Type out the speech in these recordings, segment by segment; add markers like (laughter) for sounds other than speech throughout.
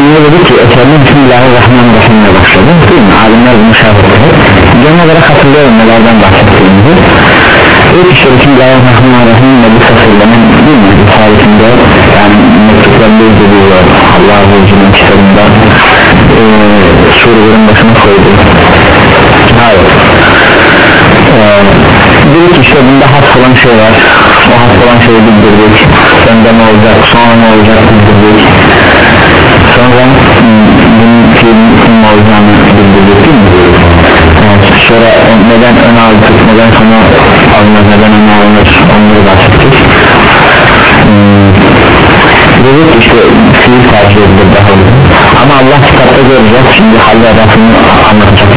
İbn Teymiye dedi ki eserinin Bismillahirrahmanirrahim'le başladı. Değil mi? Alimler bunu şahırladı Genel olarak hatırlıyorum nelerden bahsettiğimizi. İlk işte Bismillahirrahmanirrahim bu fasillerin değil mi? Risalesinde yani mektuplarında izlediyor Allah Azze ve Celle'nin kitabında e, surelerin başına koydu. Hayır. E, dedi ki işte bunda has olan şey var. O has olan şeyi bildirdik. Sende ne olacak sonra ne olacak bildirdik sonra bunun fiilin ne olacağını bildirdik değil mi? Evet, sonra neden ön aldık neden sona alınır neden öne alınır onları bahsettik hmm. dedik işte fiil tercih edilir daha uygun ama Allah kitapta göreceğiz şimdi halde adasını anlatacak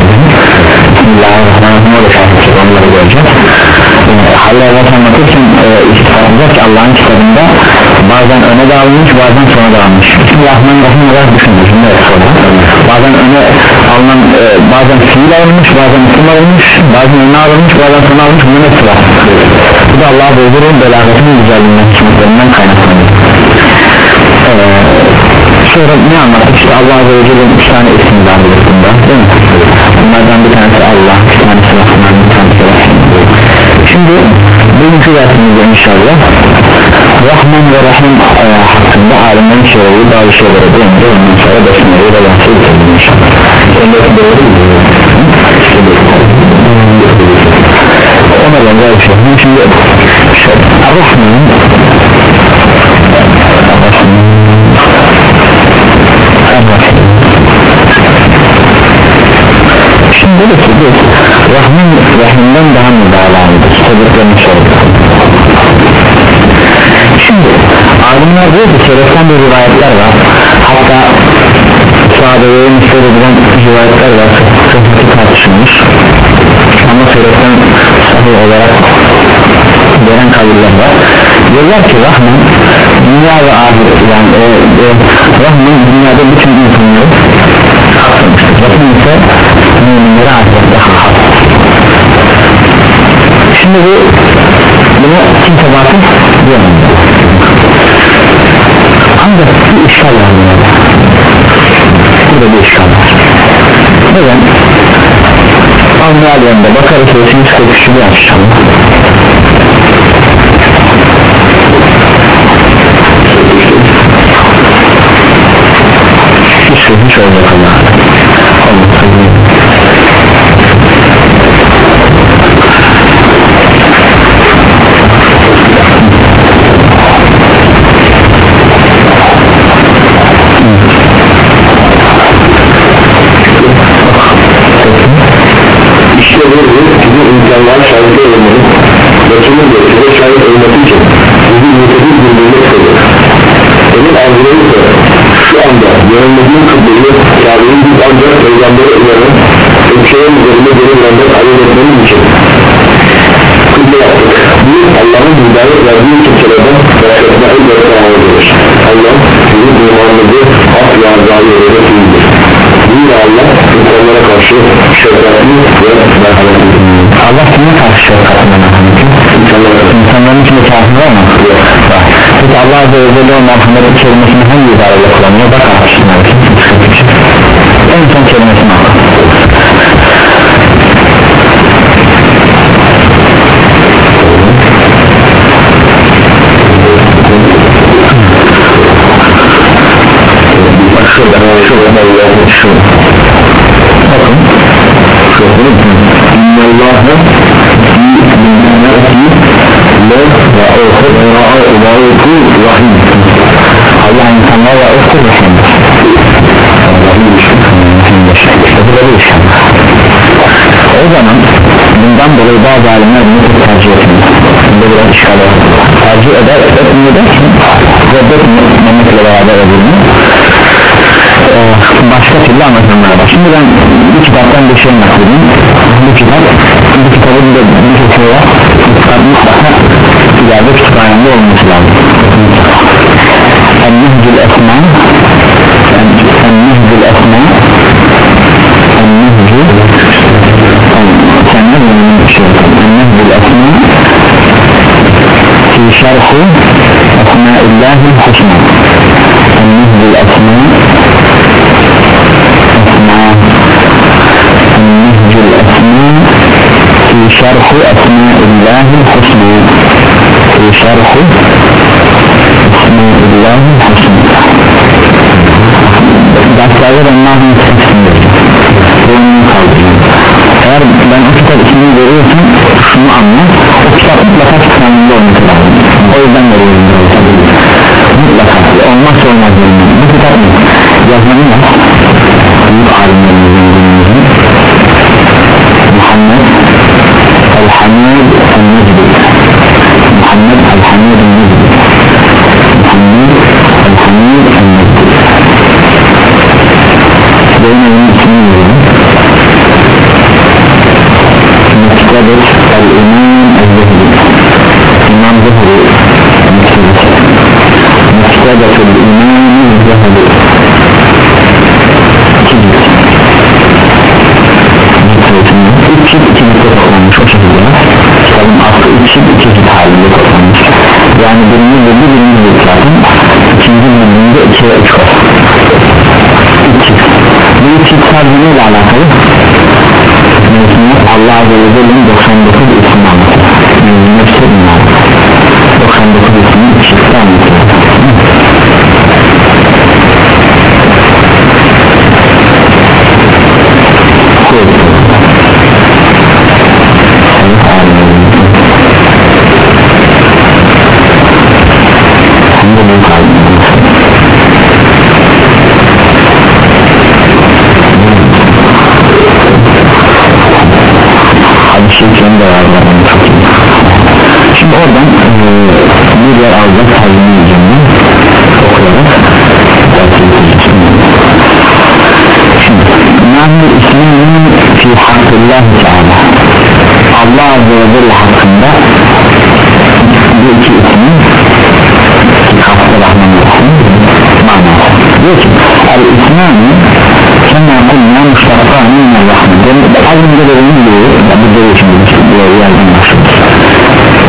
Bismillahirrahmanirrahim o da şahitçik onları göreceğiz e, halde adası anlatırken e, istifadacak ki Allah'ın kitabında bazen öne de alınmış bazen sona da alınmış. Bismillahirrahmanirrahim olarak sonra bazen öne alınan e, bazen fiil alınmış bazen isim alınmış bazen öne alınmış bazen sona alınmış bunun hepsi var. Bu da Allah'a bozulur belagatının güzelliğinden hikmetlerinden kaynaklanıyor. Ee, sonra ne anlattık? İşte Allah Azze ve tane ismi var bunda değil mi? bunlardan bir tanesi Allah bir tanesi Rahman bir tanesi Rahim. Şimdi bugünkü dersimizde inşallah Rahman ve Rahim e, hakkında alimlerin söylediği bazı şeylere değince ondan sonra besmeleri ve bahsedelim inşallah ona benzer bir şey şimdi Rahman Şimdi dedi ki biz Rahman Rahim'den daha mübalağıdır Sebeplerini sorduk Şimdi alimler diyor ki Seleften bir rivayetler var. Hatta sahabeye müstahil edilen rivayetler var. Sıhhati tartışılmış. Ama Seleften sahih olarak gelen kabirler var. Diyorlar ki Rahman dünya ve ahiret yani e, e, Rahman dünyada bütün insanları kapsamıştır Rahman ise müminlere ahirette hak şimdi bu bunu kimse batıl diyemez ancak bir işgal var burada bir işgal. Var neden Anlayalım da bakarız ve 143'ü bir açacağım hiç olacak Allah İşte bu sizin insanlar şahit olmalı Resulün de size şahit olması için sizi mutedil bildirmek istedim Onun arzuları ise şu anda yanılmadığım kıbleyi Kabe'yi biz ancak peygambere uyanın Ölçeğin üzerinde geri uyanmak ayırt etmemiz için Kıble yaptık. Bu Allah'ın hidayet verdiği kimselerden başkasına elbette ağırdır Allah sizin imanınızı asla zayi ederek Zira Allah insanlara karşı şefkatli ve merhametli Allah kime karşı şefkatli ve merhametli? İnsanlara İnsanların içinde kafir var mı? Yok Peki Allah Azze ve Celle o merhametli kelimesini hangi ibareyle kullanıyor? Bak arkadaşlar En son kelimesini al Şurada, şurada, şurada İnnallâhe Bi'nâti Le'ra'ûhû Le'ra'ûhû Rahim Allah insanlarla öfke rahimdir o zaman bundan dolayı bazı alimler bunu tercih etmiyor bunda biraz işgal tercih eder etmiyor dersin reddetmemekle beraber edilmiyor başka türlü anlatanlar var şimdi ben bu kitaptan bir şey anlatayım bu kitap bu kitabın da bir çok şey var. Bu kitap mutlaka ileride kütüphanemde olması lazım. Ennihcül Esma. Ennihcül Esma. Ennihcül Kendine bunu bir şey Ennihcül Esma. Fi şerhi Esma İllahi Hüsna Ennihcül Esma. fi şerhu esmâillâhil husnû fi şerhu esmâillâhil husnû derslerde ben mahzun seçsindir bunu kaldırıyorum eğer ben o kitap ismini veriyorsam şunu anla iki cilt halinde toplanmış Yani birinci cildi birinci zaten. İkinci ikiye üç var Üç cilt Bu cilt sadece neyle alakalı? Mevzumlar Allah Azze ve Celle'nin 99 ismi anlatıyor Nefsi bunlar 99 ismi çifte anlatıyor De büyük alimler hadis-i şimdi oradan e, bir yer alacak hazine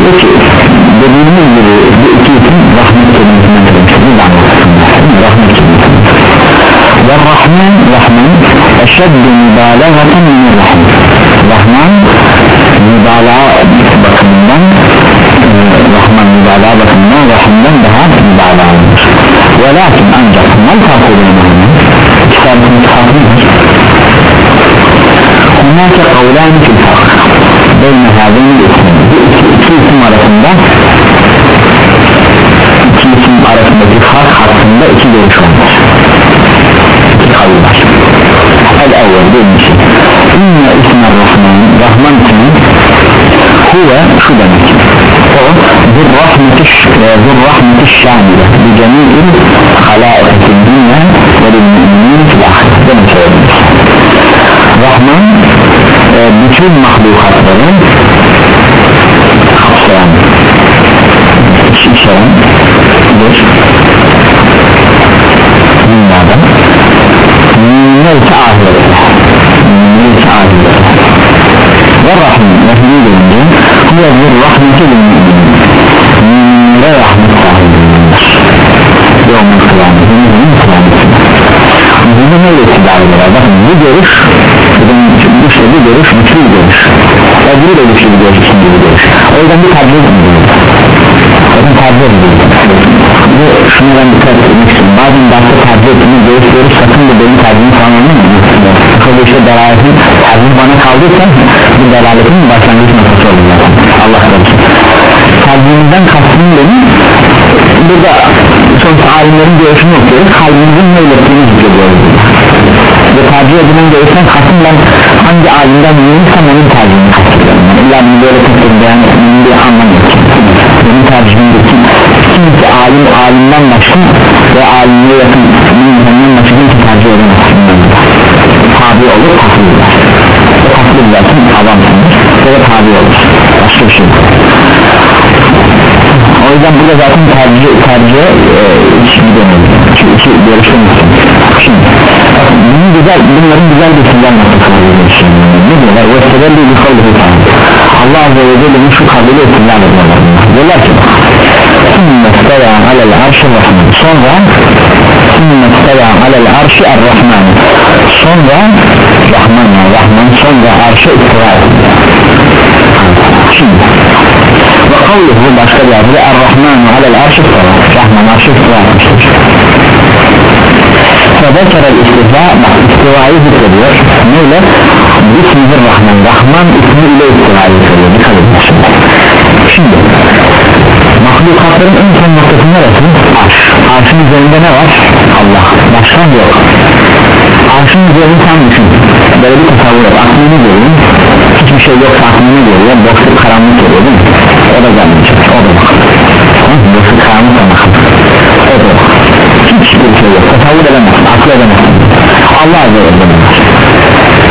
diyor ki dediğimiz gibi bu iki isim rahmet kelimesinden anlatırsınlar rahmet kelimesinden ve rahman rahman eşeddu mübalağatan minel el evvel birincisi inne ismer rahman rahman ismi huve şu demek o bir rahmeti bir rahmeti şamile bi cemi'il halaikati dünya ve bil mü'minin fil ahir demek söylemiş Rahman e, bütün mahlukatları bu görüş işte bu görüş güçlü bir görüş. Öbürü de güçlü bir görüş ikinci bir görüş. O yüzden bir tablo bakın tablo bu şunu ben dikkat etmek istiyorum. Bazen derste tablo ettiğini görüşüyoruz sakın da benim tarzımı falan anlamayın şöyle işte delaletin tarzı bana kaldıysa bu delaletin başlangıç noktası olur Allah korusun kalbimizden kastım benim burada sonuçta alimlerin görüşünü okuyoruz. Kalbimizin ne ilettiğini hissediyoruz ve tercih edilen görüşten kasım ben hangi alimden yiyinirsem onun tercihini kastediyorum yani illa bunu böyle tek tek bir anlamı yok benim tercihimdeki kimse alim alimden başka ve alimliğe yakın insandan başka kimse tercih edemez tabi olur takılırlar o takılır zaten adamsındır ve tabi olur. Başka bir şey yok. O yüzden burada zaten tercih tercihe e, hiç gidemeyiz çünkü görüşemezsin şimdi bunun güzel bunların güzel bir sizden noktası oluyor şimdi ne diyorlar ve sebebli bir kavlu Allah Azze ve Celle'nin şu kavliyle isimler ediyorlar diyorlar ki ثم استوى على العرش الرحمن sonra ثم استوى على العرش الرحمن sonra Rahman ya Rahman sonra arşa istiva etti şimdi ve kavluhu başka bir adı Er-Rahmanu alel arşı istiva Rahman arşı istiva etmiştir Fedekere istiva bak istivayı zikrediyor. Neyle? Bismihir Rahman Rahman ismiyle istivayı zikrediyor. Dikkat edin şimdi şimdi mahlukatların en son noktası neresi? arş. Arşın üzerinde ne var? Allah. Başka yok. Arşın üzerinde sen düşün. Böyle bir tasavvur et aklını görüyor. Hiçbir şey yok aklını görüyor. Boşluk karanlık görüyor o da gelmeyecek. O da bak Allah Azze ve Celle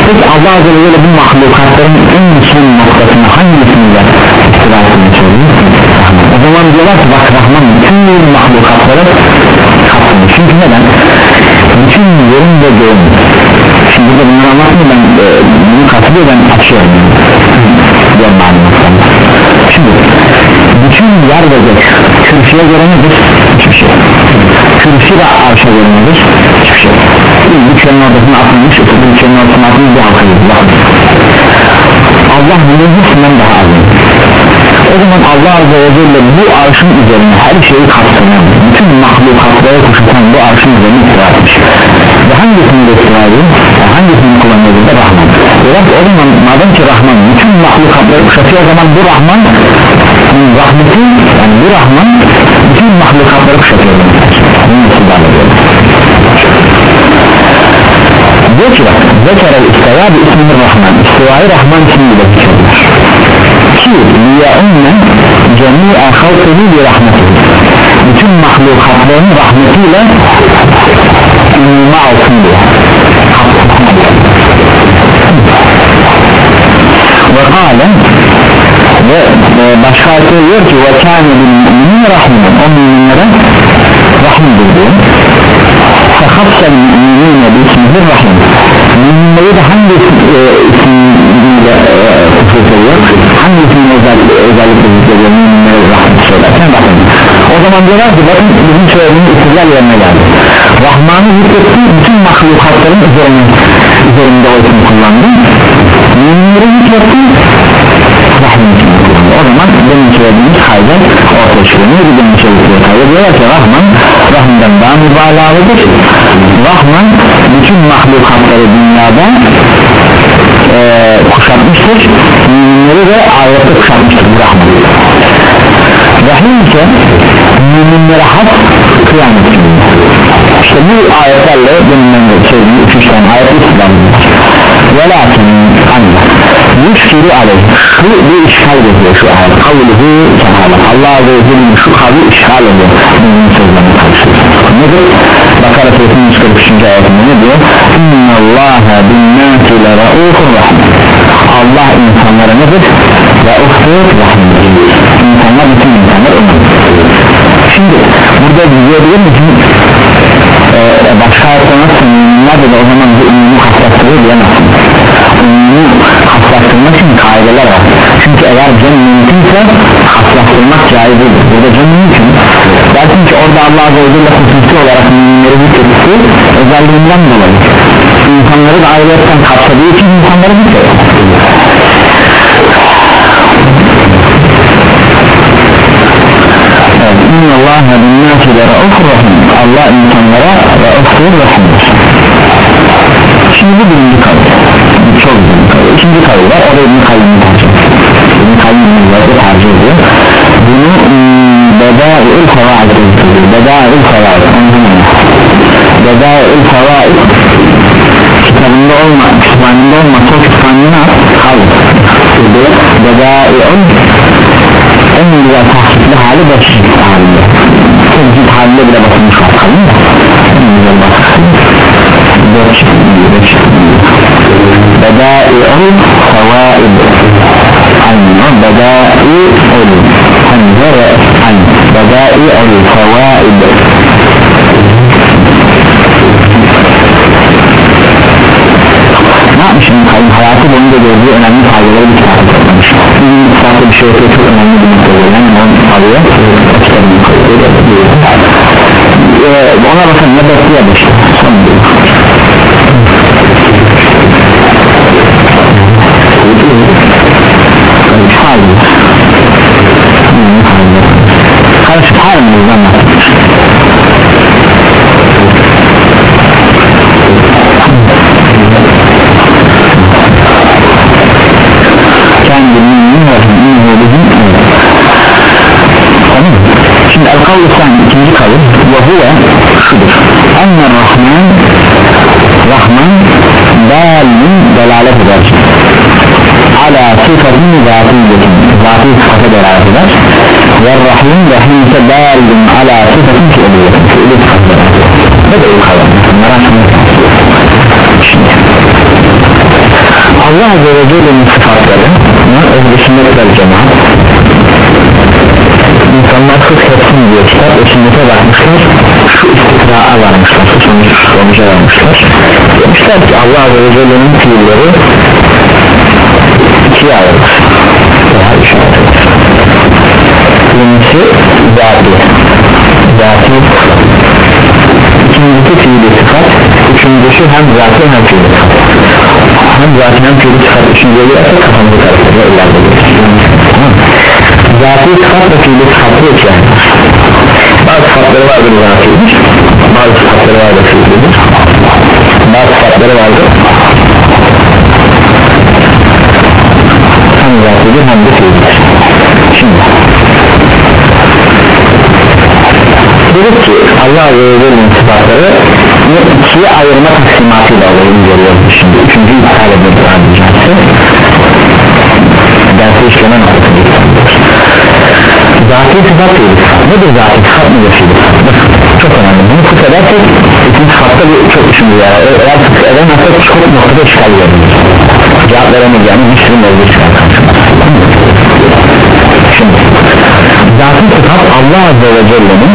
peki Allah Azze ve Celle bu mahlukatların en son noktasını hangisinde istirahını söylüyor o zaman diyorlar ki bak Rahman bütün mahlukatları kapsamış çünkü neden? Bütün yerin ve göğün. Şimdi burada bunları anlatmıyor ben e, bunu katılıyor ben açıyorum. Diyorum malumatlarını şimdi bütün yer ve gök kürsüye göre nedir? hiçbir şey kürsü de arşa nedir? hiçbir şey çölün ortasına atılmış bir çölün ortasına atılmış bir halka gibi Allah bunun hepsinden daha azim o zaman Allah Azze ve Celle bu arşın üzerine her şeyi kapsayan bütün mahlukatları kuşatan bu arşın üzerine istifa etmiş. Ve hangisini istifa ediyor? hangisini kullanıyor burada Rahman. Diyorlar ki o zaman madem ki Rahman bütün mahlukatları kuşatıyor o zaman bu Rahman rahmeti yani bu Rahman bütün mahlukatları kuşatıyor zekere istiva bir ismini Rahman istivayı Rahman ismiyle zikrediyor ki liya'unne cemi'a halkını bir rahmeti bütün mahlukatların rahmetiyle ünlüme alsın diye ve kâle ve e, başka ayette diyor ki ve kâne bil mü'minin rahmin o müminlere rahimdir diyor fehassel müminine bismihir rahim. Müminleri de hangi e, ismiyle zikrediyor hangi ismiyle özellikle, zikrediyor müminlere rahmet söylerken bakın o zaman diyorlar ki bakın bizim söylediğimiz isimler yerine geldi. Rahman'ı zikretti bütün mahlukatların üzerine üzerinde o ismi kullandı. Müminleri zikretti Rahman ismini kullandı o zaman benim söylediğimiz kayda ortaya çıkıyor. Ne gibi bir şey kayda diyorlar ki Rahman Rahman'dan daha mübalağalıdır Rahman bütün mahlukatları dünyada e, kuşatmıştır. Müminleri de ahirette kuşatmıştır bu Rahman. Rahim ise müminlere has kıyamet işte bu ayetlerle deminden de söylediğim 3 tane ayet islamlıdır ve lakin ancak yüşkiri aleyh şu bir işgal ediyor şu ayet kavluhu teala Allah ve Celle'nin şu kavli işgal ediyor mümin sözlerine karşı nedir? Bakara suresinin 143. ayetinde ne diyor? İnnallâhe binnâsi le ra'ufur Allah insanlara nedir? Ra'ufur rahman insanlar bütün insanlar onun şimdi burada diyebilir misin ee, başka ayette nasıl müminler de o zaman bu ümumi hassastırıyor diyemezsin hassastırmak için kaideler var. Çünkü eğer cem mümkünse hassastırmak caiz değil. Burada cem mümkün. Dersin ki orada Allah Azze ve Celle hususi olarak müminleri zikretti. Özelliğinden dolayı. İnsanları da ayrıyetten kapsadığı için insanları zikretti. İnnallâhe binnâsi le raufur rahim Allah insanlara raufur rahimdir Şimdi bu birinci kavga İkinci kavga var o da İbn-i Kayyum'un tercih İbn-i Kayyum'un tercih ediyor. Bunu Bedâ-ül Favaid Bedâ-ül Favaid Bedâ-ül Favaid olma kütüphanende olmasa o kütüphanene kaldı bedai'un en güzel tahkikli hali beşik halinde. Tezgit halinde bile basılmış var. Kalın da en güzel basılmış beşik beşik bedai'un fevaid aynı bedai'ul hamze ve aynı bedai'ul fevaid ne yapmış şimdi kalın hayatı boyunca gördüğü önemli faydaları bir kitapta toplamış bir kitapta bir şey okuyor çok önemli bir nokta oluyor yani onu alıyor o kitabını koyuyor ee, ona bakın ne bekliyor işte Rahim Rahim ise dalin ala sıfatın fiiliyetin fiili eder ne de şimdi. Allah Azze ve Celle'nin sıfatları vel cemaat. İnsanlar fıkh etsin diye kitap sünnete bakmışlar Şu istikraa varmışlar Şu sonuca varmışlar. Demişler ki Allah Azze ve Celle'nin fiilleri ikiye ayrılır. Daha üç Birincisi zati. Zati. İkincisi fiili sıfat. Üçüncüsü hem zati hem fiili sıfat. Hem zaten hem fiili sıfat. Üçüncüye girerse kafamızı karıştırıyor ileride Zati sıfat ve fiili sıfatı iki yani. Bazı sıfatları vardır zatidir bazı sıfatları vardır fiilidir bazı sıfatları vardır. Hem zatidir hem de fiilidir şimdi dedik ki Allah Azze ve Celle'nin sıfatları ikiye ayırma taksimatıyla olayı görüyoruz şimdi üçüncü iptal ediyoruz anlayacağız dersi işleme noktasını Zati sıfat değil. Nedir zati? Sıfat nedir fiili çok önemli. Bunu fıkh edersek bütün sıfatta bir çok düşünür yani eğer fıkh edemezsek çok noktada işgal verir cevap veremeyeceğimiz bir sürü mevzu çıkar şimdi zati sıfat Allah Azze ve Celle'nin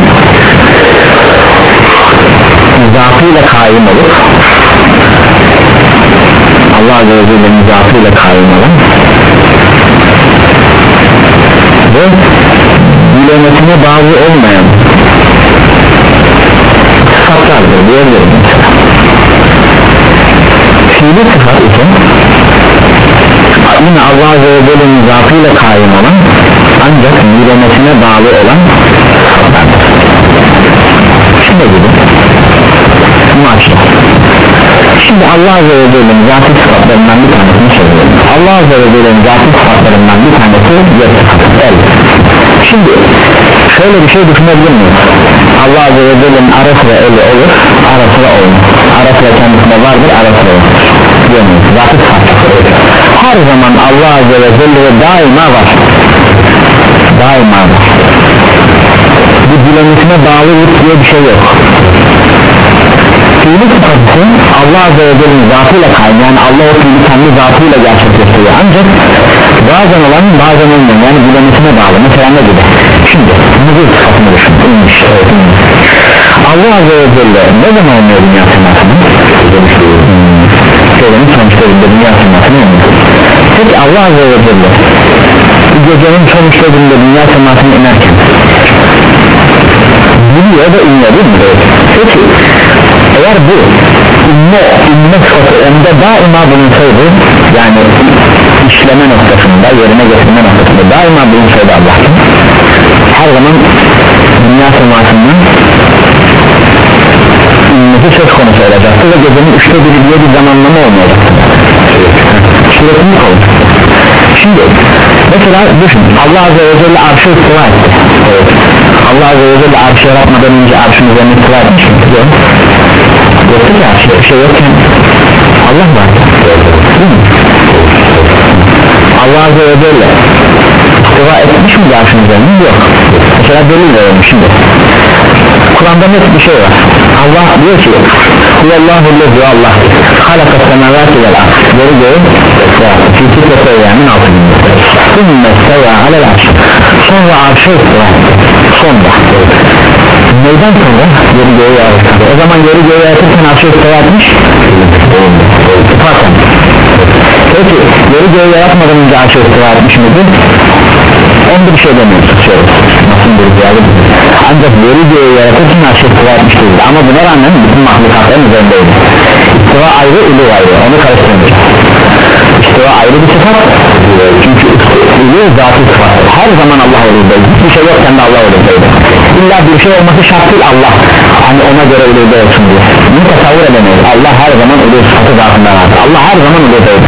zatıyla kaim olup Allah Azze ve Celle'nin zatıyla kaim olan ve bilemesine bağlı olmayan sıfatlardır diyebilirim. Fiili sıfat ise yine Allah Azze ve Celle'nin zatıyla kaim olan ancak bilemesine bağlı olan sıfatlardır. Şimdi gibi maçta şimdi Allah Azze ve Celle'nin zatı sıfatlarından bir tanesini söylüyorum. Allah Azze ve Celle'nin zatı sıfatlarından bir tanesi yer el. Şimdi şöyle bir şey düşünebilir miyiz? Allah Azze ve Celle'nin ara sıra eli olur ara sıra olmaz. Ara sıra kendisinde vardır ara sıra olur zatı sıfatları. Her zaman Allah Azze ve Celle daima var. Daima var. Bu dilemesine bağlılık diye bir şey yok fiili sıfatı Allah Azze ve Celle'nin zatıyla kayn yani Allah o fiili kendi zatıyla gerçekleştiriyor ancak bazen olan bazen olmayan yani dilemesine bağlı. Mesela ne gibi şimdi nüzul sıfatını düşün inmiş. Allah Azze ve Celle ne zaman olmuyor dünya semasını söylemiş sonuçlarında dünya semasını olmuyor peki Allah Azze ve Celle gecenin sonuçlarında dünya semasını inerken biliyor da inliyor değil mi? peki eğer bu inme, inme sıfatı önde daima bulunsaydı yani işleme noktasında yerine getirme noktasında daima bulunsaydı Allah'ın her zaman dünya semasından inmesi söz konusu olacaktı ve gecenin üçte biri diye bir zamanlama olmayacaktı. Süreklilik olur şimdi mesela düşün Allah Azze ve Celle arşı istiva etti. Allah Azze ve Celle arşı yaratmadan önce arşın üzerine istiva etmiş yoktu ki arşı bir şey yokken Allah var? Allah Azze ve Celle istiva etmiş mi arşın üzerine yok. Mesela delil verelim şimdi. Kur'an'da net bir şey var. Allah diyor ki Huvallahu lezi Allah halaka semavati vel ard. Geri göğü fi titrete yani altı günde Sümme seva alel arş. Sonra arşa istiva Sonra Neyden sonra? Geri göğü yaratır O zaman geri göğü yaratırken arşa istiva etmiş Fakat Peki geri göğü yaratmadan önce arşa istiva etmiş miydi? Onda bir şey demiyoruz şöyle Nasıl bir ziyade Ancak geri göğü yaratırken arşa istiva etmiş değildi. Ama buna rağmen bütün mahlukatların üzerindeydi. İstiva ayrı ulu ayrı. Onu karıştırmayacağız İstiva ayrı bir sıfat Çünkü ulu zatı sıfattır Her zaman Allah ululdaydı Hiçbir şey yokken de Allah ululdaydı İlla bir şey olması şart değil Allah. Hani ona göre ululda olsun diye. Bunu tasavvur edemeyiz. Allah her zaman ulu sıfatı zatında vardı Allah her zaman ululdaydı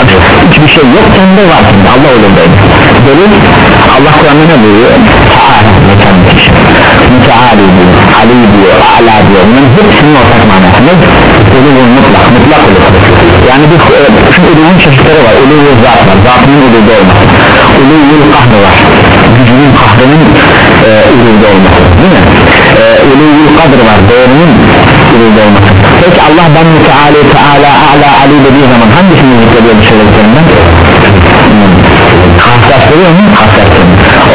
Abi hiçbir şey yokken de var. Allah ululdaydı Delil Allah Kur'an'da ne buyuruyor? Teala Müteali diyor Ali diyor A'la diyor. Bunların hepsinin ortak manası ne? Uluvun mutlak mutlak ulu Yani bir şu uluvun çeşitleri var. Uluvun zat var. Zatının uluvda olması Uluvun kahrı var. Gücünün kahrının e, uluvda olması Değil mi? E, uluvun kadr var. Doğrunun uluvda olması Peki Allah ben müteali Teala A'la Ali dediği zaman hangisini zikrediyor bu söylediklerinden? Hmm. Karşılaştırıyor mu? Karşılaştırıyor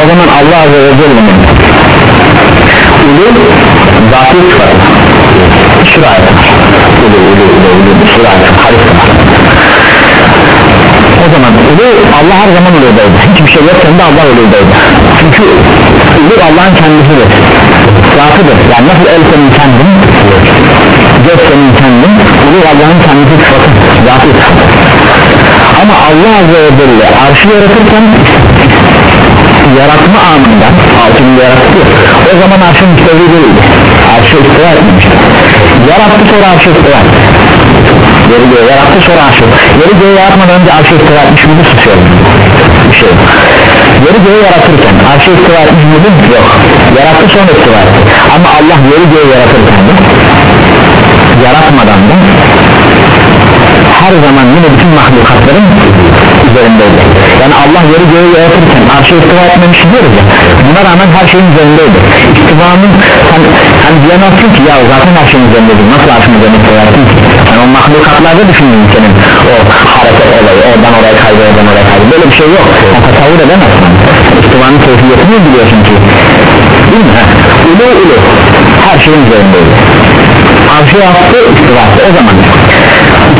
O zaman Allah Azze ve Celle'nin ulu zatı sıfatı. Şuraya. Ulu ulu ulu ulu şuraya. hadis o zaman. Ulu Allah her zaman uludaydı hiçbir (laughs) şey yokken de Allah uludaydı çünkü ulu Allah'ın kendisidir. Zatıdır. Yani nasıl el senin kendin? Göz senin kendin. Ulu Allah'ın kendisi sıfatı. Zatı. Ama Allah Azze ve Celle arşı yaratırken yaratma anında altını yarattı. O zaman arşın müstevri değildi. Arşı istiva etmemişti. Yarattı sonra arşı istiva geri göğe yarattı sonra arşı geri göğe yaratmadan önce arşı istiva etmiş miydi susuyor bir şey geri göğe yaratırken arşı istiva etmiş miydi? Yok. Yarattı sonra istiva etti. Ama Allah geri göğe yaratırken de yaratmadan da her zaman yine bütün mahlukatların üzerindeydi. Yani Allah yeri göğü yaratırken arşa istiva etmemiş diyoruz ya buna rağmen her şeyin üzerindeydi. İstivanın hani, hani diyemezsin ki ya zaten her şeyin üzerindeydi nasıl arşın üzerinde istiva ettin ki? Yani o mahlukatlarda düşündün senin o hareket olayı oradan oraya kaydı oradan oraya kaydı. Böyle bir şey yok. Yani tasavvur edemezsin. İstivanın keyfiyetini biliyorsun ki? Değil mi? ulu ulu. Her şeyin üzerindeydi arşı yaptı istivası o zaman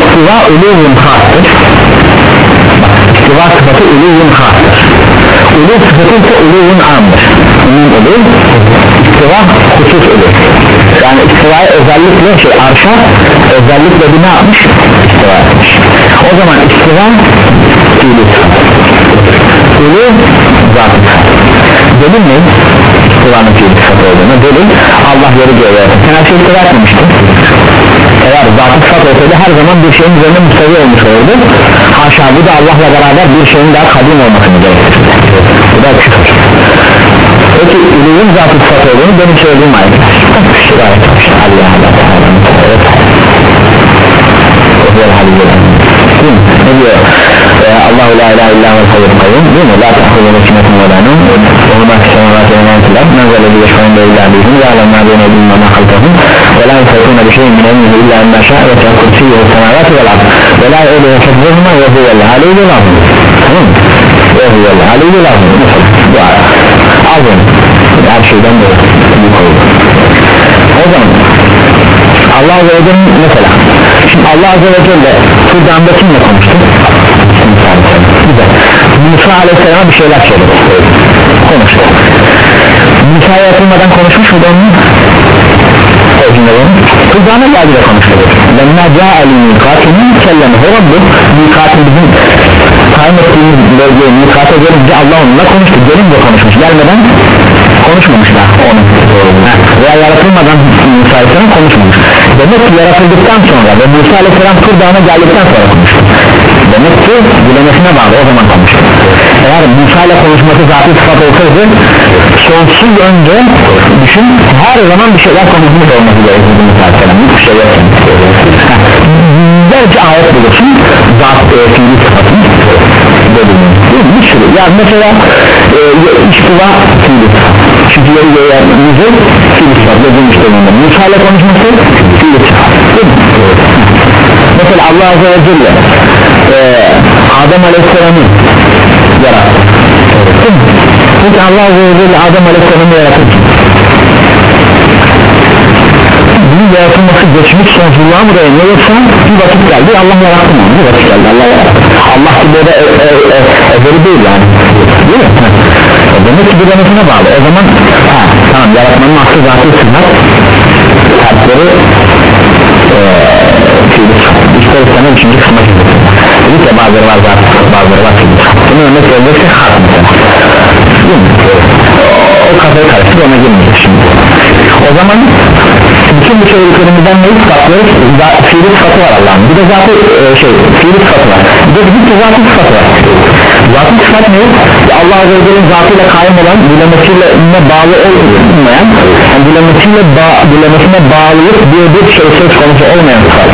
istiva uluvun hastır istiva sıfatı uluvun hastır uluv sıfatı ise uluvun amdır umum uluv istiva husus uluv yani istivaya özellikle şey arşa özellikle bir ne yapmış? İstiva etmiş. O zaman istiva fiili. Uluv zatı delil ne? istivanın fiili sıfatı olduğunu. Delil Allah yeri göğe sen her şeyi istiva etmemiştin. Eğer zatı sıfat olsaydı her zaman bir şeyin üzerine müstevi olmuş olurdu. Haşa bu da Allah'la beraber bir şeyin daha kadim olmasını gerektirir bu da küfür peki uluğun zatı sıfat olduğunu benim söylediğim ayet gayet hoş Allah Allah ne diyor Allahu la ilahe illa huvel hayyul kayyum. Değil mi? La ta'khudhu sinatun ve la nawm ve huwa fi semawati ve ma fil ard. Men zalladhi yashfa'u illa bihi ya'lamu ma bayna aydihim ve ma khalfahum ve la yusawwiruna bi shay'in min ilmihi illa ma sha'a wa ta'a kursiyyuhu semawati vel ard. Ve la yu'uduhu hifzuhuma ve huvel aliyyul azim tamam ve huvel aliyyul azim bu azim her şeyden böyle büyük oldu o zaman Allah Azze ve Celle mesela şimdi Allah Azze ve Celle Kur'an'da kimle konuştu? Güzel. Musa Aleyhisselam'a bir şeyler söyledi. Konuştu. Musa'ya yapılmadan konuşmuş muydu onun? o cümleleri Kur'an'a geldi de konuştu. Lemma ca'ali mikatinin kellemehu Rabbi mikatin bizim tayin ettiğimiz bölgeye mikata gelince Allah onunla konuştu. Gelince konuşmuş. Gelmeden konuşmamış daha onu veya yaratılmadan Musa Aleyhisselam konuşmamış. Demek ki yaratıldıktan sonra ve Musa Aleyhisselam Tur Dağı'na geldikten sonra konuştu. Demek ki dilemesine bağlı. O zaman konuştu. Eğer Musa ile konuşması zaten sıfat olsaydı sonsuz önce düşün her zaman bir şeyler konuşmuş olması gerekirdi Musa Aleyhisselam hiçbir şey yok yüzlerce ayet bulursun. Zat e, fiili sıfatın bölümü bir sürü yani mesela e, iştiva fiili sıfat çünkü yeri göğe müze fiili sıfat dediğim işte bunda Musa ile konuşması fiili sıfat değil mi? mesela Allah Azze ve Celle e, Adem Aleyhisselam'ı yarattı değil? Peki Allah Azze ve Celle Adem Aleyhisselam'ı bunun yaratılması geçmiş sonsuzluğa mı dayanıyor yoksa bir vakit geldi Allah yarattı mı? bir vakit geldi Allah yarattı. Allah ki böyle e, e, e, ezeli değil yani. Değil mi? Demek ki bir denesine bağlı. O zaman ha, tamam yaratmanın aslı zaten sıfat e, fiili sıfat işte istemem üçüncü kısma dedik ya bazıları var zaten bazıları var. Sıfat bunu örnek verirsek hak mesela. Değil mi? o kafayı karıştır ona girmeyecek şimdi o zaman bütün bu söylediklerimizden neyi sıfatlıyoruz? fiili sıfatı var Allah'ın bir de zaten e, şey fiili sıfatı var bir de bir zatı sıfatı var zatı sıfat ne? Allah Azze ve Celle'nin zatıyla kaim olan dilemesiyle bağlı olmayan yani dilemesiyle ba dilemesine bağlılık diye bir şey söz konusu olmayan sıfat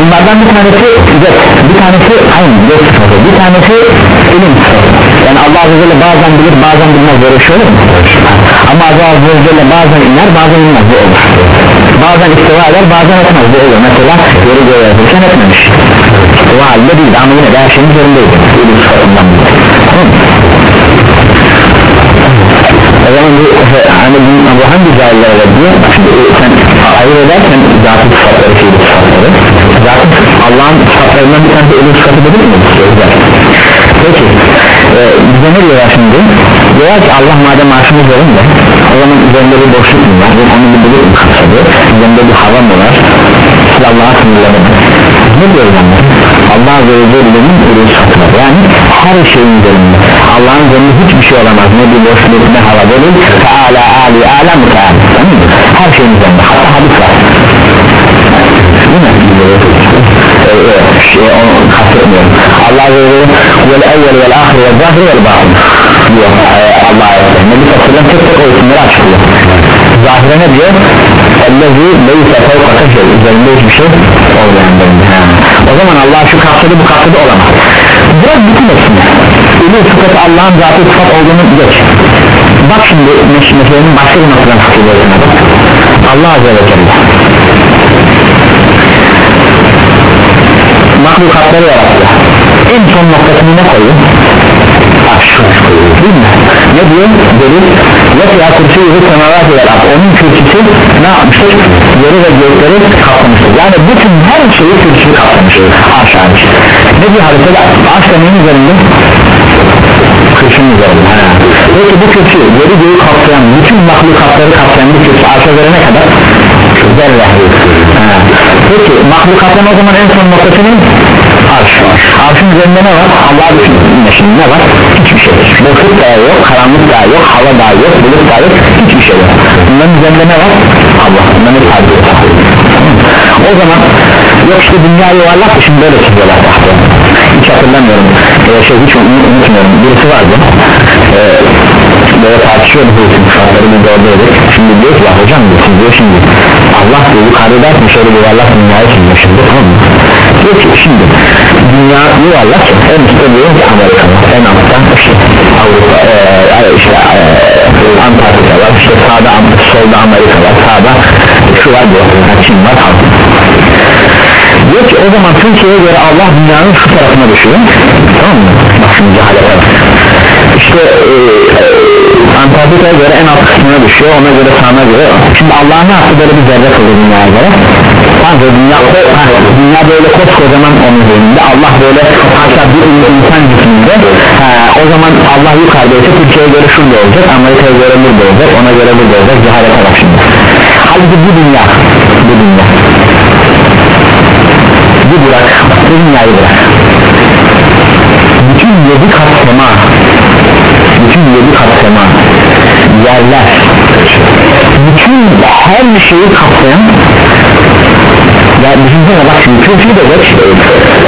bunlardan bir tanesi zet bir tanesi aynı zet sıfatı bir tanesi ilim. Sıfatı yani Allah Azze Celle bazen bilir bazen bilmez. Böyle şey olur mu? ama Allah Azze ve Celle bazen iner bazen inmez. Bu olur. Bazen istiva eder bazen etmez. Bu olur. Mesela yeri göğe yazırken etmemiş. O halde değil. Ama yine de her şeyin üzerindeydi. İlim sıfatından tamam mı? o zaman bu hani bu hangi cahillere diyor? Şimdi e, sen ayırt edersen zatı sıfatları fiili sıfatları. Zaten Allah'ın sıfatlarından bir tanesi ölüm sıfatı değil mi? Peki e, bize ne diyorlar şimdi? Diyorlar ki Allah madem arşımız üzerinde o zaman üzerinde bir boşluk mu var? Onu bir bilir mi kapsadı üzerinde bir hava mı var? Siz Allah'a sınırlanır ne diyoruz onlar Allah ve Celle'nin sıfatı var. Yani her şeyin üzerinde. Allah'ın üzerinde hiçbir şey olamaz. Ne bir boşluk ne hava değil. Teala Ali Ala Muteala her şeyin üzerinde. Hatta hadis var. Değil mi? Ee, e, şey, onu kastetmiyorum. Allah Celle vel evvel vel ahir vel zahir vel batın diyor. E, Allah ayette Nebi Sallam tek tek o isimleri açıklıyor. Zahire ne diyor? Ellezi leyse fevkaka şey üzerinde hiçbir şey olmayan o zaman Allah şu kapsadı bu kapsadı olamaz. Bırak bütün hepsini ulu sıfatı Allah'ın zatı sıfat olduğunu geç bak şimdi meselenin başka bir noktadan hatırlayalım Allah Azze ve Celle mahlukatları yarattı en son noktasını ne arş değil mi? ne diyor? delil yasya kursu yuhu semavat yarattı onun kürsüsü ne yapmıştır? yeri ve gökleri kaplamıştır yani bütün her şeyi kürsüsü kaplamıştır hariç ne diyor haritada? arş da neyin üzerinde? kürsünün üzerinde ha. Peki bu kürsü yeri göğü kaplayan bütün mahlukatları kaplayan bir kürsü arşa göre ne kadar? zerre peki mahlukatın o zaman en son noktası ne? arş arşın üzerinde ne var? Düşünün şimdi ne var? hiçbir şey boşluk da yok, karanlık da yok hava da yok, bulut da yok hiçbir şey yok bunların üzerinde ne var? Allah bunların hepsi o zaman yok işte dünya yuvarlak şimdi böyle çiziyorlar tahtaya hatırlamıyorum. Ee, şey hiç unutmuyorum. Birisi vardı. Ee, böyle tartışıyordu bu isim. Şartları biz oradaydık şimdi diyor ki ya hocam diyor, siz diyor şimdi Allah diyor yukarıda dersin şöyle yuvarlak dünyayı çiziyor şimdi tamam mı? Diyor ki şimdi dünya yuvarlak en üstte diyor ki Amerika en altta işte Avrupa e, işte e, Antarktika var işte sağda solda Amerika var sağda şu var diyor Çin var falan diyor ki o zaman Türkiye'ye göre Allah dünyanın şu tarafına düşüyor. Tamam mı? bak şimdi cehalete işte e, Antarktika'ya göre en alt kısmına düşüyor ona göre sağına göre. Şimdi Allah ne yaptı? Böyle bir zerre kıldı dünyaya göre. Tanrı dünya, ha, dünya böyle koskocaman onun üzerinde Allah böyle hatta bir insan cisminde ha, o zaman Allah yukarıdaysa Türkiye'ye göre şurada olacak Amerika'ya göre burada olacak ona göre burada olacak cehalete bak şimdi. Halbuki bu dünya bu dünya bu bırak bu dünyayı bırak. Bütün yedi kat sema. Bütün yedi kat sema. Yerler. Bütün her şeyi kapsayan ya düşünsene bak şimdi kürsüyü de geç.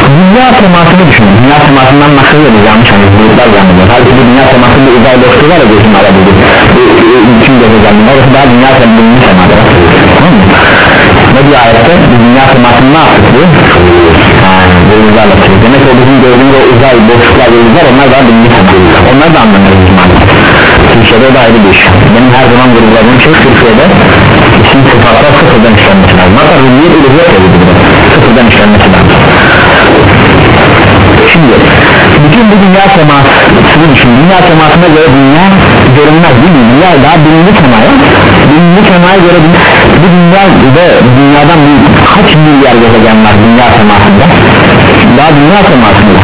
Dünya temasını düşünün dünya temasından maksatıyoruz yanlış anlıyoruz bulutlar zannediyor halbuki bu dünya teması bir uzay boşluğu var ya gözün alabildiği bütün gezegenliğin orası daha dünya temasının semada tamam mı? Ne diyor ayette? Dünya semasını ne yaptık diyor. Ha, yıldızlarla tutuyor demek o bizim gördüğümüz o uzay boşluklar yıldızlar onlar da dünya onlar da anlamıyoruz maalesef Türkiye'de o da ayrı bir iş. Benim her zaman vurguladığım şey Türkiye'de isim sıfatlar sıfırdan işlenmesi lazım. Hatta ilgiyet de gibi sıfırdan işlenmesi lazım. Şimdi bütün bu dünya semasını düşün dünya semasına göre dünya görünmez mi? dünya daha birinci semaya birinci semaya göre bu dünya ve dünyadan kaç milyar gezegen var dünya semasında daha dünya semasında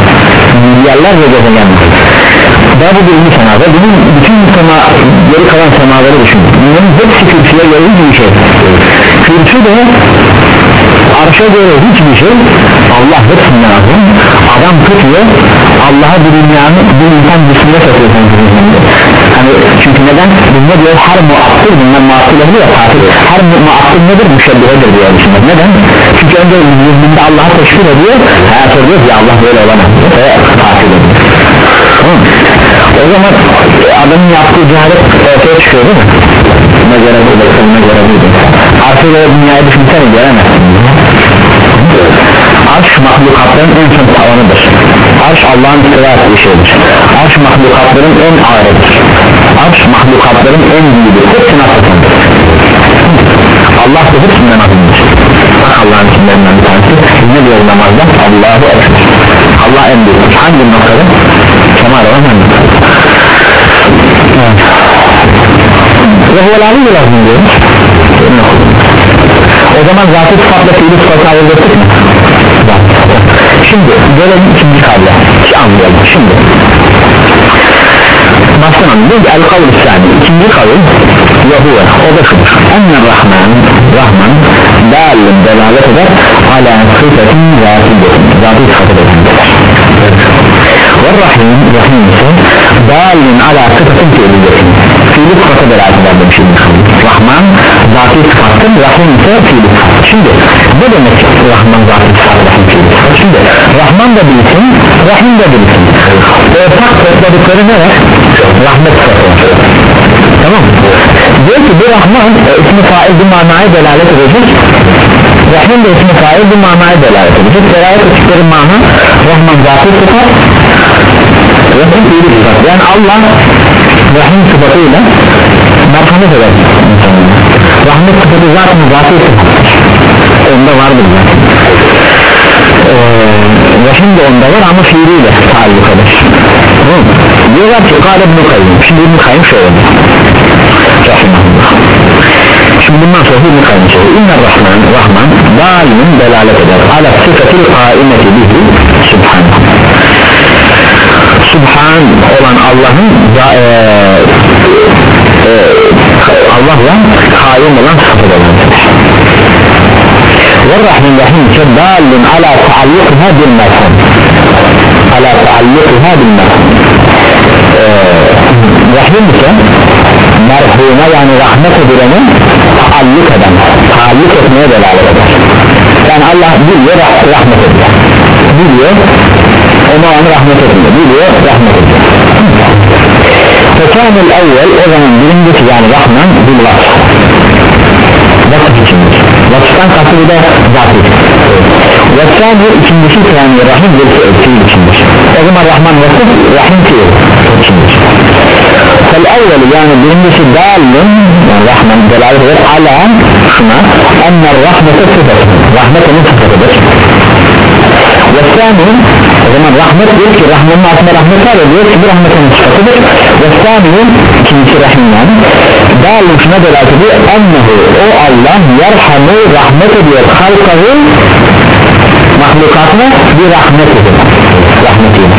milyarlarca gezegen var. Daha bu birinci sema ve bunun bütün sema geri kalan semaları düşün. Bunların hepsi kürsüye göre bir şey. Kürsü de arşa göre hiçbir şey. Allah hepsinden azim. Adam tutuyor Allah'a bir dünyanın bir insan dışında satıyor hani çünkü neden? Bizde diyor her muattıl bunlar muattıl ehli ya tatil her mu muattıl nedir? Müşebbihedir diyor düşünmek neden? Çünkü önce zihninde Allah'a teşkil ediyor hayat ediyor ya Allah böyle olamaz. ve tatil o zaman adamın yaptığı cehalet ortaya çıkıyor değil mi? Ne göre burada ne göre burada artık o dünyayı düşünsene göremezsin Arş mahlukatların en son tavanıdır Arş Allah'ın istiva ettiği şeydir. Arş mahlukatların en ağırıdır Arş mahlukatların en büyüğüdür. Hepsini atlatındır Allah da hepsinden Bak Allah'ın isimlerinden bir tanesi. Ne diyor namazda? Allahu Ekber. Allah en büyük. Hangi noktada? Kemal olan hangi Ve huvel alim lazım diyoruz? O zaman zatı sıfatla fiili sıfatı ayırt ettik mi? şimdi gelelim ikinci kavle. Anlayalım. Şimdi. Baştan anlıyoruz el kavl sani. İkinci kavl ve huve o da şudur. Enne rahman rahman dalın delalet eder ala sıfatın zatı zatı sıfatı ve rahim rahim ise dalın ala sıfatın fiiliyetin fiili sıfatı delalet eder demişim rahman zatı sıfattır rahim ise fiili sıfatı. Şimdi ne demek rahman zatı sıfatı rahim fiili sıfatı? Şimdi rahman da bilsin rahim de bilsin. Ortak topladıkları ne var? Rahmet sıfatı tamam diyor ki bu rahman e, ismi fail bir manaya delalet edecek. Rahim de ismi fail bir manaya delalet edecek. Delalet ettikleri mana rahman zatı sıfat rahim fiili sıfat yani Allah rahim sıfatıyla merhamet eder. Rahmet sıfatı zaten zatı sıfat onda vardır zaten. Ee, rahim de onda var ama fiiliyle taalluk eder tamam diyorlar ki kâle ibn-i kayyum. Şimdi ibn-i kayyum şöyle rahimahullah. Şimdi bundan sonra ibn-i kayyum söylüyor inna rahman rahman daimin delalet eder. Ala sıfatil kaimeti bihi subhanahu Subhan olan Allah'ın e, e Allah'la kaim olan sıfatıdır ve rahmin rahim ise dalin ala taallukuha bil merhum ala taallukuha bil merhum rahim ise merhuma yani rahmet edilenin taalluk eden taalluk etmeye delalet eder. Yani Allah biliyor rahmet ediyor. Biliyor ona onu rahmet ediyor biliyor rahmet ediyor Fekanul evvel o zaman birincisi yani rahman bil vasf vasf içindir vasftan kastı bu da zatı ve sani ikincisi yani rahim bir fiil içindir o zaman rahman vasf rahim fiil içindir fel evvel yani birincisi dalın yani rahman delalet eder ala şuna enne rahmete sıfatı rahmet onun sıfatıdır o zaman rahmet diyor ki rahmetin altında rahmet var ya diyor ki bu rahmetin sıfatıdır ve sani ikincisi rahim yani dalın şuna delalet ediyor ennehu o Allah yerhamu rahmet ediyor halkahu mahlukatına bir rahmet ediyor rahmetiyle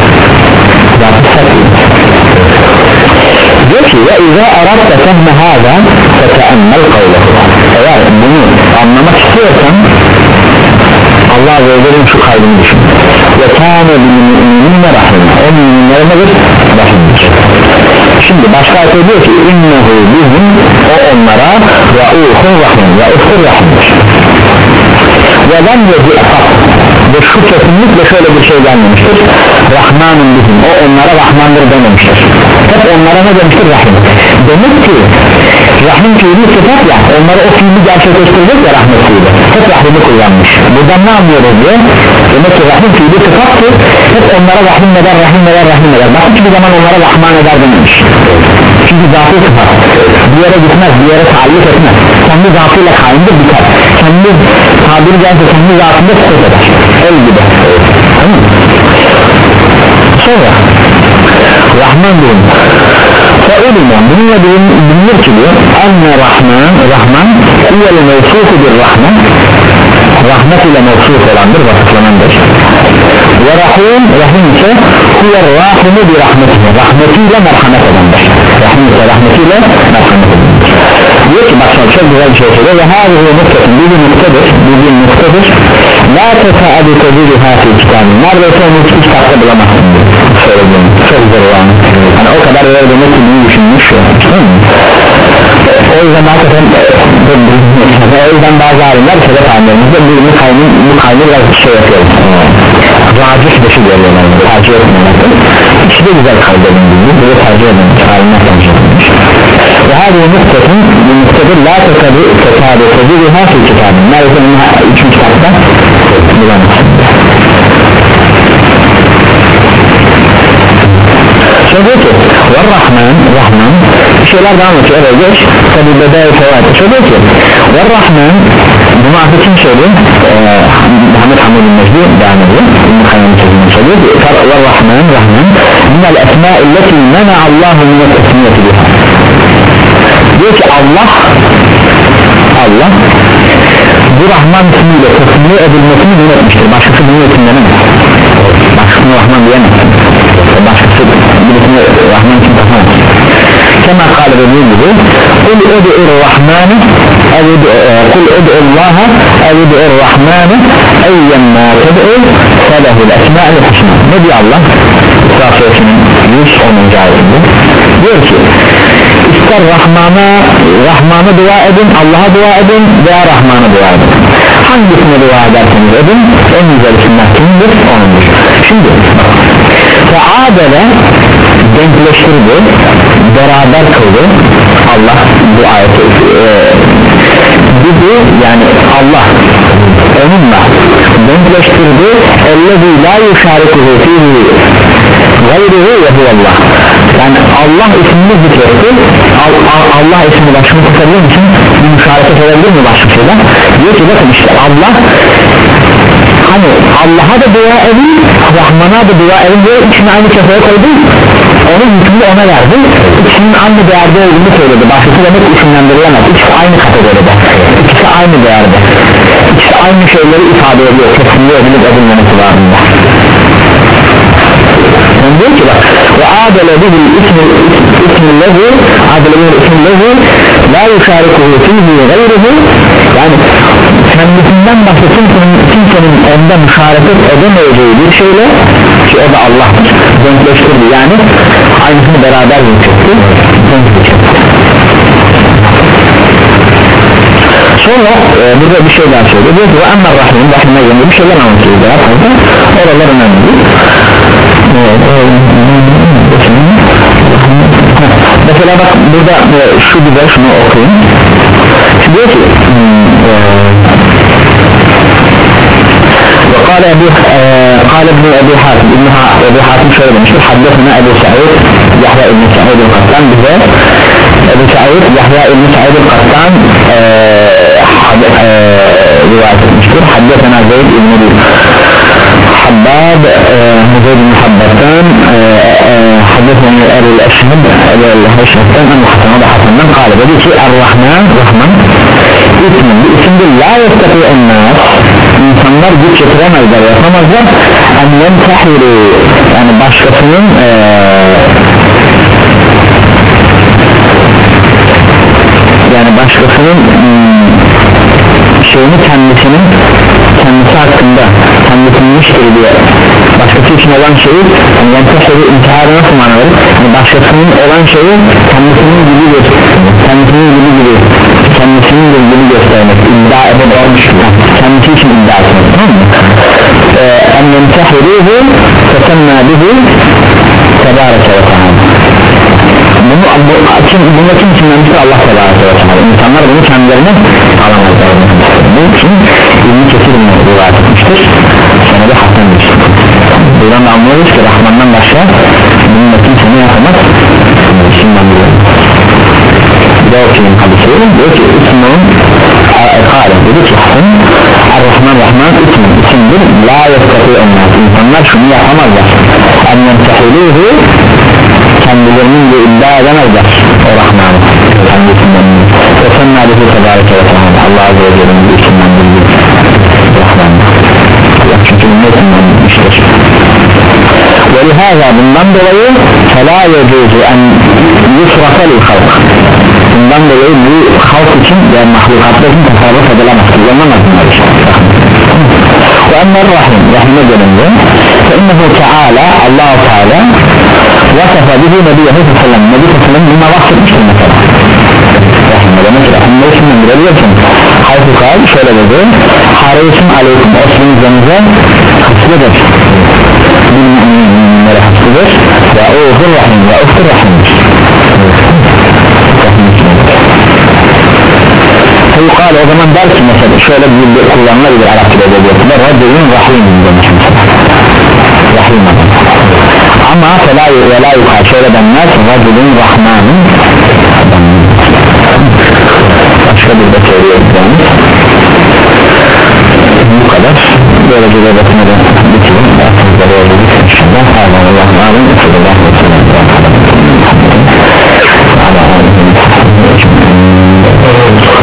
diyor ki ve izâ aratta fehme hâzâ feteemmel kavlehu eğer bunu anlamak istiyorsan Allah Azze şu kaydını düşün. Ve kâne bil müminine rahim. O müminlere nedir? rahimdir. Şimdi başka ayet diyor ki innehu bizim o onlara ra'ufun rahim. Ra'ufun rahimdir. Ve len yedi ve şu kesinlikle şöyle bir şey gelmemiştir. Rahmanın bizim. O onlara Rahmandır dememiştir. Hep onlara ne demiştir? Rahim. Demek ki rahim fiili sıfat ya onları o fiili gerçekleştirecek ya rahmet fiili. Hep rahimi kullanmış. Buradan ne anlıyoruz diye demek ki rahim fiili sıfat ki hep onlara rahim eder rahim eder rahim eder. Bak hiçbir zaman onlara rahman eder dememiş. Çünkü zatı sıfat. Bir yere gitmez bir yere taalluk etmez. Kendi zatıyla kaimdir biter kendi tabiri caizse kendi zatında sıfat eder el gibi tamam mı? sonra Rahman diyorum فَاُلِمَ bununla bilinir ki diyor enne Rahman Rahman hiyel mevsufu bir Rahman rahmet ile mevsuf olandır vasıflanandır ve Rahim Rahim ise hiyel rahimu bir rahmetiyle rahmetiyle merhamet edendir Rahim ise rahmetiyle merhamet edendir diyor ki bak çok güzel bir şey söylüyor ve her bir noktasın bir noktadır bir noktadır. La tesaadu tebiruha fi kitabı. Neredeyse onu hiç kitapta bulamazsın söylediğim çok olan. Yani o kadar öyle demek ki bunu düşünmüş o yüzden hakikaten (laughs) o yüzden bazı alimler sebep alimlerimizde birini kaynın bu kaynı biraz şey yapıyor. Racih dışı görüyorlar tercih etmiyorlar. De güzel kaydedin gibi böyle tercih edin alimler tercih etmiş ve her bir noktatın bu noktadır la tekadı tekadı tekadı her şey kitabı neredeyse bunu üçüncü kitapta bulamazsın Sonra diyor ki ve Rahman Rahman bir şeyler daha anlatıyor evet geç tabi bedaya fevat sonra diyor ki ve Rahman bunu artık kim söylüyor ee, Muhammed Hamid'in Mecdi devam ediyor İbn-i Kayyam'ın sözünü söylüyor ve Rahman Rahman minel esmâ illeti mena Allahu minel tesmiyeti biha diyor ki Allah Allah bu Rahman ismiyle tesmiye edilmesini men etmiştir. Başkası bunu etimlenemez başkasını Rahman diyemez. Başkası birisine Rahman için takamaz kema kâle dediği gibi kul ed'ur rahmanı kul ed'ur Allah'a ed'ur rahmanı eyyemmâ ted'u felehul esmâ'l husna ne diyor Allah? İsra suresinin 110. ayetinde. Diyor ki ister Rahman'a Rahman'a dua edin Allah'a dua edin veya Rahman'a dua edin. Hangisine dua ederseniz edin en güzel isimler kimdir onundur. Şimdi Feadele denkleştirdi beraber kıldı. Allah bu ayeti e, bizi yani Allah onunla denkleştirdi. Ellezî la yuşarikuhu fihi gayruhu ve huvallah yani Allah ismini zikretti. Al- Al- Allah ismini başını tutabilir misin bir müşareket edebilir mi başka şeyden? Diyor ki bakın işte Allah hani Allah'a da dua edin Rahman'a da dua edin diye ikisini aynı kefeye koydum. Onun hükmünü ona verdi ikisinin aynı değerde olduğunu söyledi. Başkası demek isimlendirilemez. İkisi aynı kategoride. İkisi aynı değerde. İkisi aynı şeyleri ifade ediyor. Kesinliği edilip edilmemesi varında yani diyor ki bak ve adele bihi ismi ismi lehu adele bihi ismi lehu la yuşarikuhu fihi gayruhu. Yani kendisinden başka kimsenin, kimsenin onda müşareket edemeyeceği bir şeyle ki o da Allah'tır denkleştirdi yani aynısını beraber denkleştirdi sonra e, burada bir şey daha söylüyor. Diyor ki ve emmel rahim ilgili bir şeyler anlatıyor. Daha fazla oralar önemli Mesela bak burada e, şu güzel şunu okuyayım. Şimdi diyor ki قال ابي قال ابن ابي حاتم ابن ابي حاتم şöyle demiş حدثنا ابو سعيد يحيى بن سعيد القطان bize ابو سعيد يحيى بن سعيد القطان روايه etmiştir. حدثنا زيد بن حباب Zeyd bin Habbas'tan e, e, Hazreti Ömer Erbil Eşhid Ebu Eşhid'den Ebu Hasan'a da Hasan'dan kaldı dedi ki Er-Rahman Rahman ismin bir isimdir La yastakı ennas İnsanlar güç getiremezler yapamazlar Emlem tahiri Yani başkasının e, Yani başkasının hmm, şeyini kendisinin kendisi hakkında kendisinin müşteri diye başkası için olan şeyi yani yemsahiru intiharı nasıl manavır yani başkasının olan şeyi kendisinin gibi göstermek kendisinin gibi gibi kendisinin gibi göstermek iddia edip olmuş. Kendisi için iddia etmek tamam mı? en yemsahiruhu tesenna bihi tebareke ve teala. Bu, kim, bunda kim kimlenmiştir Allah tebarek ve teala. İnsanlar bunu kendilerine alamazlar. Bu için İbn-i Kesir bunu rivayet etmiştir. Senede hasendir buradan da anlıyoruz ki Rahman'dan başka bununla kimse ne yapamaz? Şimdiden biliyorum bir daha okuyayım hadisi diyor ki isminin kâle dedi ki Hasan Ar-Rahman Rahman ismin isimdir. La yeskatı ennâs. İnsanlar şunu yapamazlar. En yemtehilûhü kendilerinin de iddia edemezler o Rahman'ı. Kendisinden ve sen neredeyse tebareke ve Allah Azze ve Celle'nin isimden ولهذا بالنمد لي فلا يجوز أن يشرك للخلق. بالنمد لي بخلق كم يعني محلوقات لكم تفرق بلا محلوقات لما نظمه için ve emmel rahim rahime gelince fe innehu teala allah-u teala vasafa bihi nebiyye sallam nebi sallam buna bahsetmiştir mesela rahime demek ki rahimle isimden bilebiliyorsun hayfı kal şöyle dedi harisun aleyküm o sizin üzerinize haslıdır bil müminlere haslıdır ve o ufur rahim ve ufur rahimdir Feyukal o zaman der ki mesela şöyle bir kullanılabilir Arapçada edebiyatında Rabbinin Rahim demiş Rahim ama fela ve la yukal şöyle denmez Rabbinin Rahman'ın başka bir de yani bu kadar böylece de bakımı da bitirin ve sizlere öğrendik inşallah Allah'ın Allah'ın Allah'ın